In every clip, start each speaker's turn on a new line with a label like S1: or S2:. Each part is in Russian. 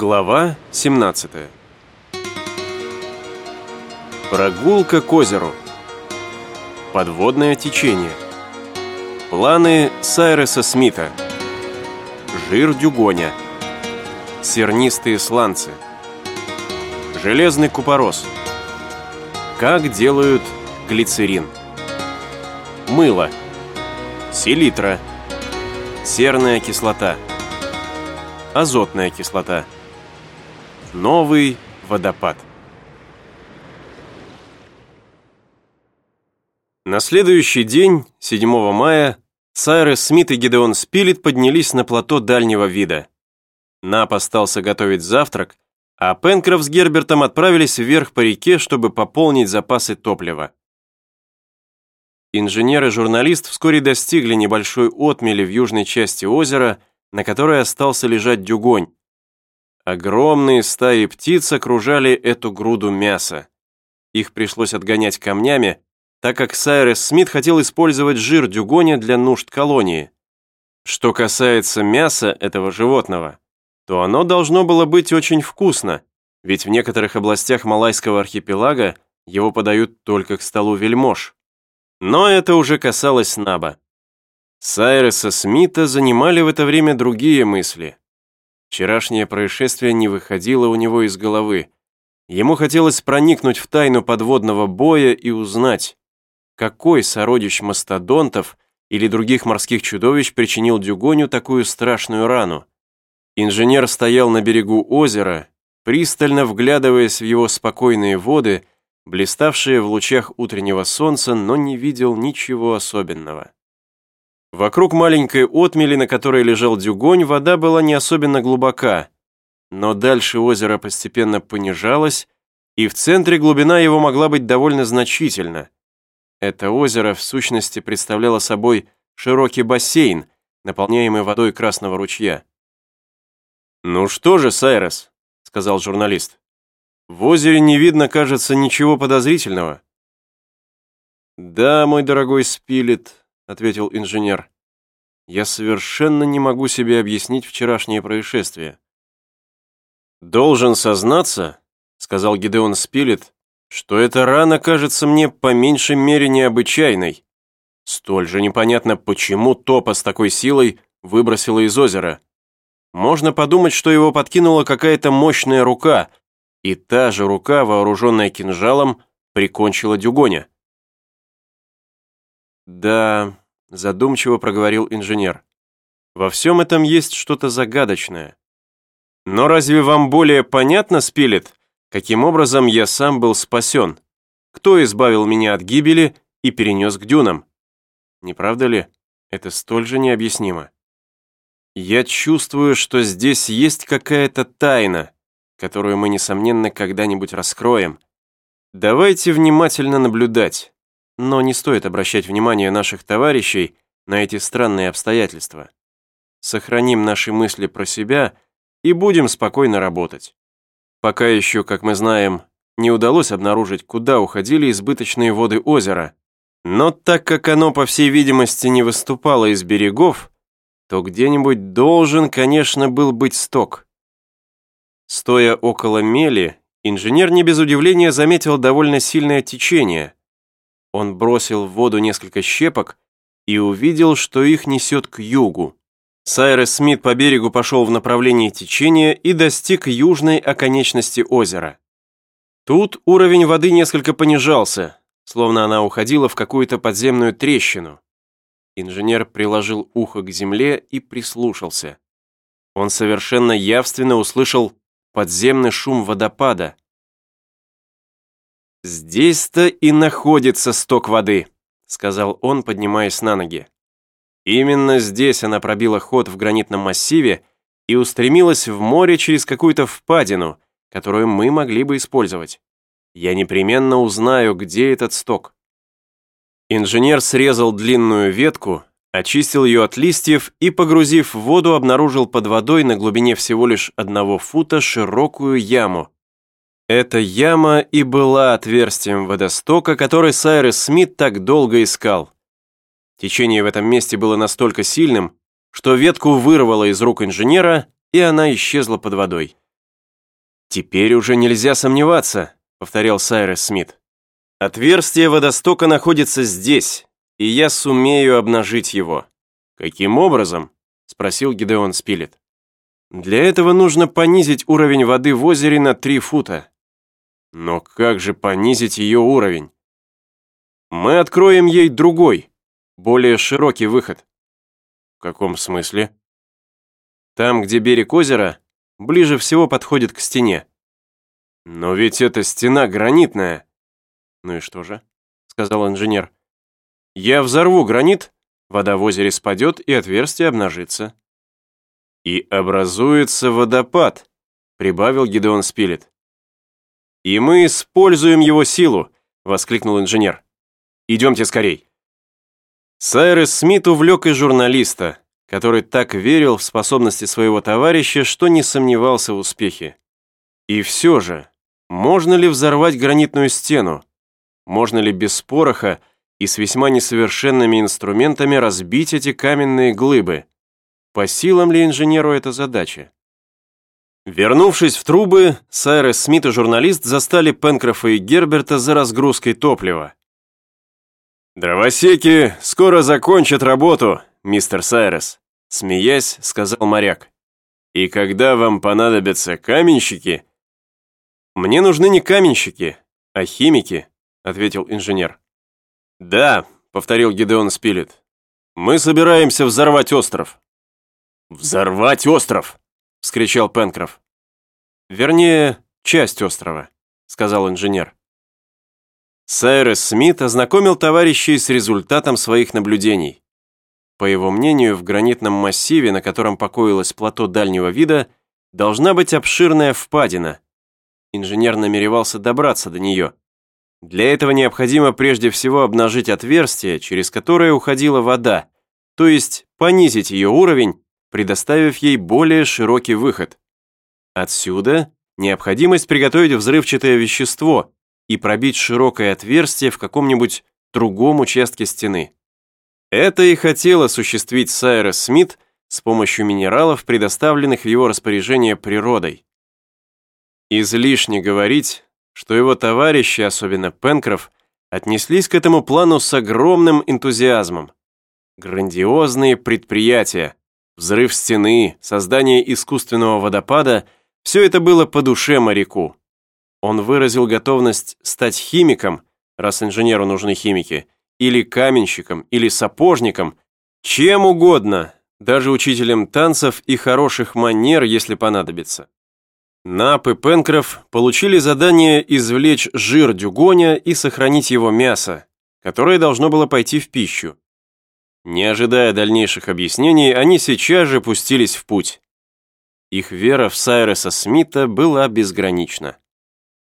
S1: Глава 17 Прогулка к озеру. Подводное течение. Планы Сайреса Смита. Жир дюгоня. Сернистые сланцы. Железный купорос. Как делают глицерин. Мыло. Селитра. Серная кислота. Азотная кислота Новый водопад. На следующий день, 7 мая, Сайрес Смит и Гидеон Спилет поднялись на плато дальнего вида. Нап остался готовить завтрак, а Пенкроф с Гербертом отправились вверх по реке, чтобы пополнить запасы топлива. Инженер и журналист вскоре достигли небольшой отмели в южной части озера, на которой остался лежать дюгонь, Огромные стаи птиц окружали эту груду мяса. Их пришлось отгонять камнями, так как Сайрес Смит хотел использовать жир дюгоня для нужд колонии. Что касается мяса этого животного, то оно должно было быть очень вкусно, ведь в некоторых областях Малайского архипелага его подают только к столу вельмож. Но это уже касалось Наба. Сайреса Смита занимали в это время другие мысли. Вчерашнее происшествие не выходило у него из головы. Ему хотелось проникнуть в тайну подводного боя и узнать, какой сородич мастодонтов или других морских чудовищ причинил Дюгоню такую страшную рану. Инженер стоял на берегу озера, пристально вглядываясь в его спокойные воды, блиставшие в лучах утреннего солнца, но не видел ничего особенного. Вокруг маленькой отмели, на которой лежал дюгонь, вода была не особенно глубока, но дальше озеро постепенно понижалось, и в центре глубина его могла быть довольно значительна. Это озеро в сущности представляло собой широкий бассейн, наполняемый водой Красного ручья. «Ну что же, Сайрес», — сказал журналист, — «в озере не видно, кажется, ничего подозрительного». «Да, мой дорогой Спилет», ответил инженер. «Я совершенно не могу себе объяснить вчерашнее происшествие». «Должен сознаться», — сказал Гидеон Спилет, «что эта рана кажется мне по меньшей мере необычайной. Столь же непонятно, почему топа с такой силой выбросила из озера. Можно подумать, что его подкинула какая-то мощная рука, и та же рука, вооруженная кинжалом, прикончила Дюгоня. «Да», — задумчиво проговорил инженер. «Во всем этом есть что-то загадочное. Но разве вам более понятно, Спилет, каким образом я сам был спасен? Кто избавил меня от гибели и перенес к дюнам? Не правда ли? Это столь же необъяснимо. Я чувствую, что здесь есть какая-то тайна, которую мы, несомненно, когда-нибудь раскроем. Давайте внимательно наблюдать. Но не стоит обращать внимание наших товарищей на эти странные обстоятельства. Сохраним наши мысли про себя и будем спокойно работать. Пока еще, как мы знаем, не удалось обнаружить, куда уходили избыточные воды озера, но так как оно, по всей видимости, не выступало из берегов, то где-нибудь должен, конечно, был быть сток. Стоя около мели, инженер не без удивления заметил довольно сильное течение – он бросил в воду несколько щепок и увидел, что их несет к югу. Сайрес Смит по берегу пошел в направлении течения и достиг южной оконечности озера. Тут уровень воды несколько понижался, словно она уходила в какую-то подземную трещину. Инженер приложил ухо к земле и прислушался. Он совершенно явственно услышал подземный шум водопада, «Здесь-то и находится сток воды», — сказал он, поднимаясь на ноги. Именно здесь она пробила ход в гранитном массиве и устремилась в море через какую-то впадину, которую мы могли бы использовать. Я непременно узнаю, где этот сток. Инженер срезал длинную ветку, очистил ее от листьев и, погрузив в воду, обнаружил под водой на глубине всего лишь одного фута широкую яму, эта яма и была отверстием водостока, который Сайрес Смит так долго искал. Течение в этом месте было настолько сильным, что ветку вырвало из рук инженера, и она исчезла под водой. «Теперь уже нельзя сомневаться», — повторял Сайрес Смит. «Отверстие водостока находится здесь, и я сумею обнажить его». «Каким образом?» — спросил Гидеон Спилет. «Для этого нужно понизить уровень воды в озере на три фута». «Но как же понизить ее уровень?» «Мы откроем ей другой, более широкий выход». «В каком смысле?» «Там, где берег озера, ближе всего подходит к стене». «Но ведь эта стена гранитная». «Ну и что же?» — сказал инженер. «Я взорву гранит, вода в озере спадет и отверстие обнажится». «И образуется водопад», — прибавил Гидеон Спилет. «И мы используем его силу», — воскликнул инженер. «Идемте скорей». Сайрес Смит увлек и журналиста, который так верил в способности своего товарища, что не сомневался в успехе. И все же, можно ли взорвать гранитную стену? Можно ли без пороха и с весьма несовершенными инструментами разбить эти каменные глыбы? По силам ли инженеру эта задача? Вернувшись в трубы, Сайрес Смит и журналист застали Пенкрофа и Герберта за разгрузкой топлива. «Дровосеки скоро закончат работу, мистер Сайрес», смеясь, сказал моряк. «И когда вам понадобятся каменщики...» «Мне нужны не каменщики, а химики», ответил инженер. «Да», — повторил Гидеон Спилет. «Мы собираемся взорвать остров». «Взорвать остров!» — вскричал Пенкроф. «Вернее, часть острова», — сказал инженер. Сайрес Смит ознакомил товарищей с результатом своих наблюдений. По его мнению, в гранитном массиве, на котором покоилось плато дальнего вида, должна быть обширная впадина. Инженер намеревался добраться до нее. Для этого необходимо прежде всего обнажить отверстие, через которое уходила вода, то есть понизить ее уровень, предоставив ей более широкий выход. Отсюда необходимость приготовить взрывчатое вещество, и пробить широкое отверстие в каком-нибудь другом участке стены. Это и хотел осуществить Сайрес Смит с помощью минералов, предоставленных в его распоряжение природой. Излишне говорить, что его товарищи, особенно Пенкроф, отнеслись к этому плану с огромным энтузиазмом. Грандиозные предприятия, взрыв стены, создание искусственного водопада – все это было по душе моряку. Он выразил готовность стать химиком, раз инженеру нужны химики, или каменщиком, или сапожником, чем угодно, даже учителем танцев и хороших манер, если понадобится. Нап и Пенкроф получили задание извлечь жир дюгоня и сохранить его мясо, которое должно было пойти в пищу. Не ожидая дальнейших объяснений, они сейчас же пустились в путь. Их вера в Сайреса Смита была безгранична.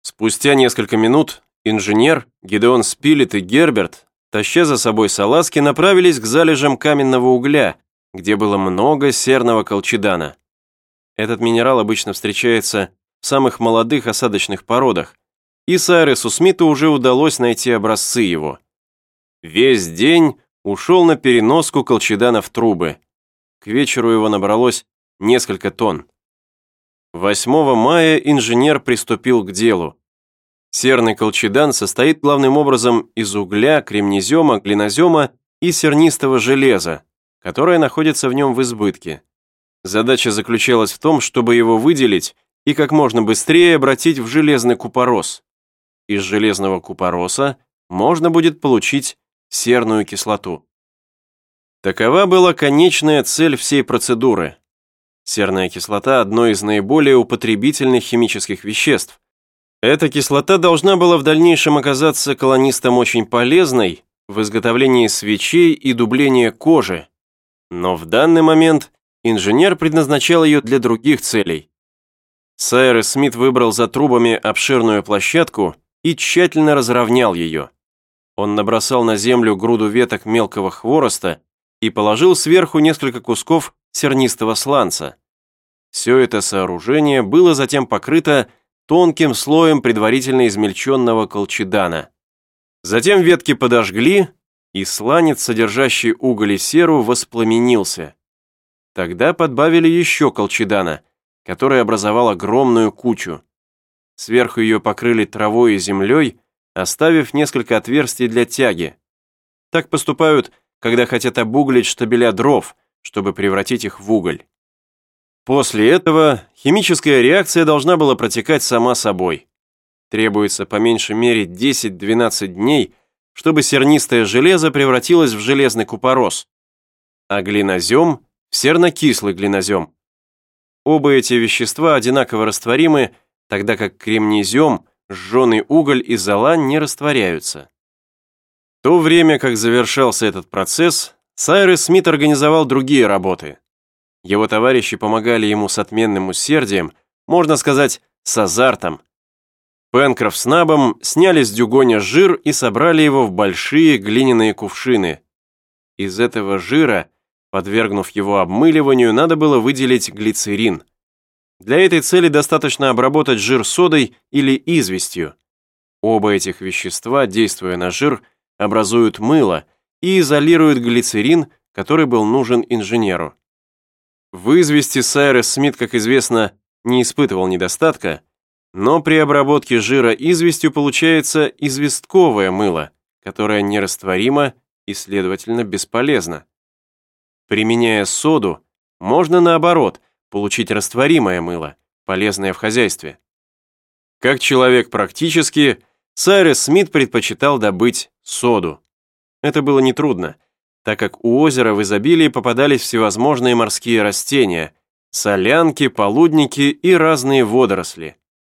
S1: Спустя несколько минут инженер, Гидеон Спилет и Герберт, таща за собой салазки, направились к залежам каменного угля, где было много серного колчедана. Этот минерал обычно встречается в самых молодых осадочных породах, и Сайресу Смиту уже удалось найти образцы его. Весь день ушел на переноску колчедана в трубы. К вечеру его набралось несколько тонн. 8 мая инженер приступил к делу. Серный колчедан состоит главным образом из угля, кремнезема, глинозема и сернистого железа, которое находится в нем в избытке. Задача заключалась в том, чтобы его выделить и как можно быстрее обратить в железный купорос. Из железного купороса можно будет получить серную кислоту. Такова была конечная цель всей процедуры. Серная кислота – одно из наиболее употребительных химических веществ. Эта кислота должна была в дальнейшем оказаться колонистам очень полезной в изготовлении свечей и дубления кожи. Но в данный момент инженер предназначал ее для других целей. Сайрес Смит выбрал за трубами обширную площадку и тщательно разровнял ее. Он набросал на землю груду веток мелкого хвороста и положил сверху несколько кусков сернистого сланца. Все это сооружение было затем покрыто тонким слоем предварительно измельченного колчедана. Затем ветки подожгли, и сланец, содержащий уголь и серу, воспламенился. Тогда подбавили еще колчедана, который образовал огромную кучу. сверху ее покрыли травой и землей, оставив несколько отверстий для тяги. Так поступают, когда хотят обуглить штабеля дров, чтобы превратить их в уголь. После этого химическая реакция должна была протекать сама собой. Требуется по меньшей мере 10-12 дней, чтобы сернистое железо превратилось в железный купорос, а глинозем – в сернокислый глинозем. Оба эти вещества одинаково растворимы, тогда как кремнезем, жженый уголь и зола не растворяются. В то время, как завершался этот процесс, Сайрес Смит организовал другие работы. Его товарищи помогали ему с отменным усердием, можно сказать, с азартом. Пенкроф с Набом сняли с дюгоня жир и собрали его в большие глиняные кувшины. Из этого жира, подвергнув его обмыливанию, надо было выделить глицерин. Для этой цели достаточно обработать жир содой или известью. Оба этих вещества, действуя на жир, образуют мыло и изолируют глицерин, который был нужен инженеру. В извести Сайрес Смит, как известно, не испытывал недостатка, но при обработке жира известью получается известковое мыло, которое нерастворимо и, следовательно, бесполезно. Применяя соду, можно наоборот получить растворимое мыло, полезное в хозяйстве. Как человек практически, Сайрес Смит предпочитал добыть соду. Это было нетрудно, так как у озера в изобилии попадались всевозможные морские растения, солянки, полудники и разные водоросли.